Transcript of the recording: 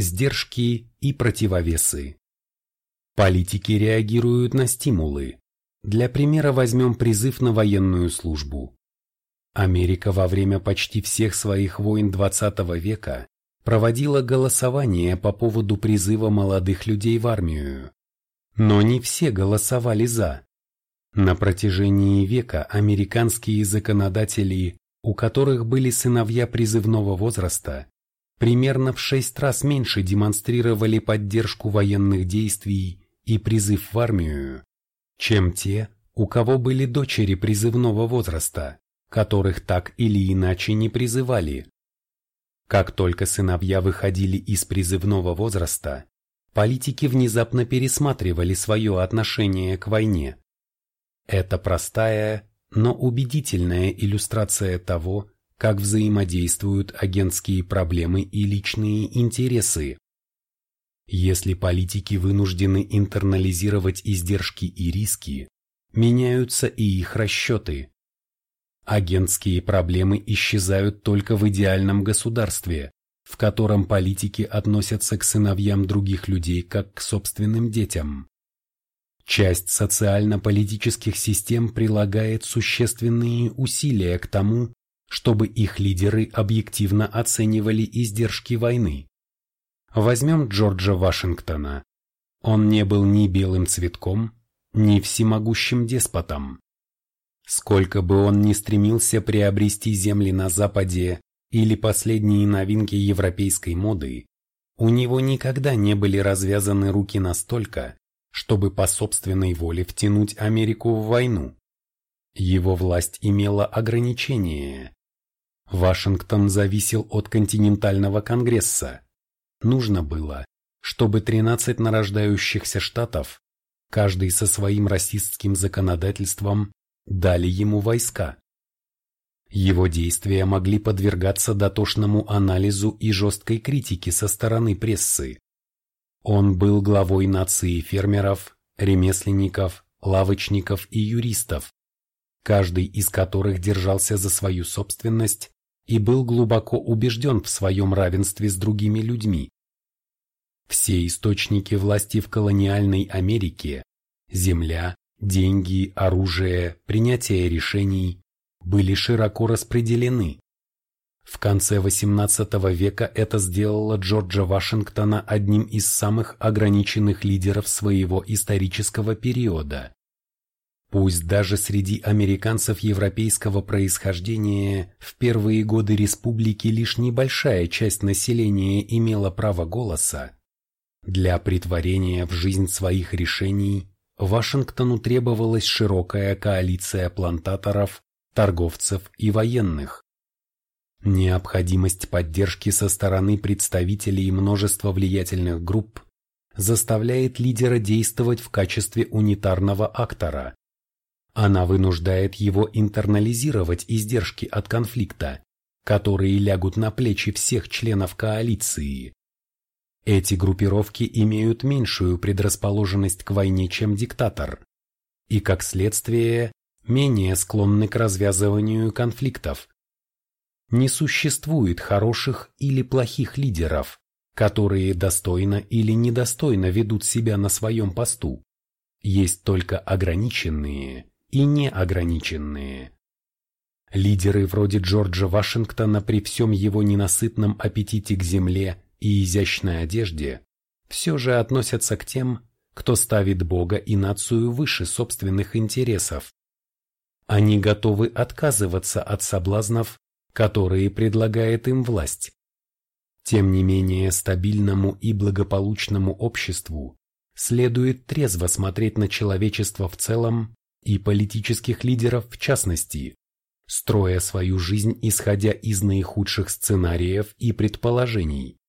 сдержки и противовесы. Политики реагируют на стимулы. Для примера возьмем призыв на военную службу. Америка во время почти всех своих войн XX века проводила голосование по поводу призыва молодых людей в армию. Но не все голосовали «за». На протяжении века американские законодатели, у которых были сыновья призывного возраста, примерно в шесть раз меньше демонстрировали поддержку военных действий и призыв в армию, чем те, у кого были дочери призывного возраста, которых так или иначе не призывали. Как только сыновья выходили из призывного возраста, политики внезапно пересматривали свое отношение к войне. Это простая, но убедительная иллюстрация того, как взаимодействуют агентские проблемы и личные интересы. Если политики вынуждены интернализировать издержки и риски, меняются и их расчеты. Агентские проблемы исчезают только в идеальном государстве, в котором политики относятся к сыновьям других людей как к собственным детям. Часть социально-политических систем прилагает существенные усилия к тому, чтобы их лидеры объективно оценивали издержки войны. Возьмем Джорджа Вашингтона. Он не был ни белым цветком, ни всемогущим деспотом. Сколько бы он ни стремился приобрести земли на Западе или последние новинки европейской моды, у него никогда не были развязаны руки настолько, чтобы по собственной воле втянуть Америку в войну. Его власть имела ограничения. Вашингтон зависел от континентального конгресса. Нужно было, чтобы 13 нарождающихся штатов, каждый со своим расистским законодательством, дали ему войска. Его действия могли подвергаться дотошному анализу и жесткой критике со стороны прессы. Он был главой нации фермеров, ремесленников, лавочников и юристов, каждый из которых держался за свою собственность и был глубоко убежден в своем равенстве с другими людьми. Все источники власти в колониальной Америке – земля, деньги, оружие, принятие решений – были широко распределены. В конце XVIII века это сделало Джорджа Вашингтона одним из самых ограниченных лидеров своего исторического периода. Пусть даже среди американцев европейского происхождения в первые годы республики лишь небольшая часть населения имела право голоса, для притворения в жизнь своих решений Вашингтону требовалась широкая коалиция плантаторов, торговцев и военных. Необходимость поддержки со стороны представителей множества влиятельных групп заставляет лидера действовать в качестве унитарного актора. Она вынуждает его интернализировать издержки от конфликта, которые лягут на плечи всех членов коалиции. Эти группировки имеют меньшую предрасположенность к войне, чем диктатор, и, как следствие, менее склонны к развязыванию конфликтов. Не существует хороших или плохих лидеров, которые достойно или недостойно ведут себя на своем посту. Есть только ограниченные и неограниченные. Лидеры вроде Джорджа Вашингтона при всем его ненасытном аппетите к земле и изящной одежде все же относятся к тем, кто ставит Бога и нацию выше собственных интересов. Они готовы отказываться от соблазнов, которые предлагает им власть. Тем не менее, стабильному и благополучному обществу следует трезво смотреть на человечество в целом и политических лидеров в частности, строя свою жизнь исходя из наихудших сценариев и предположений.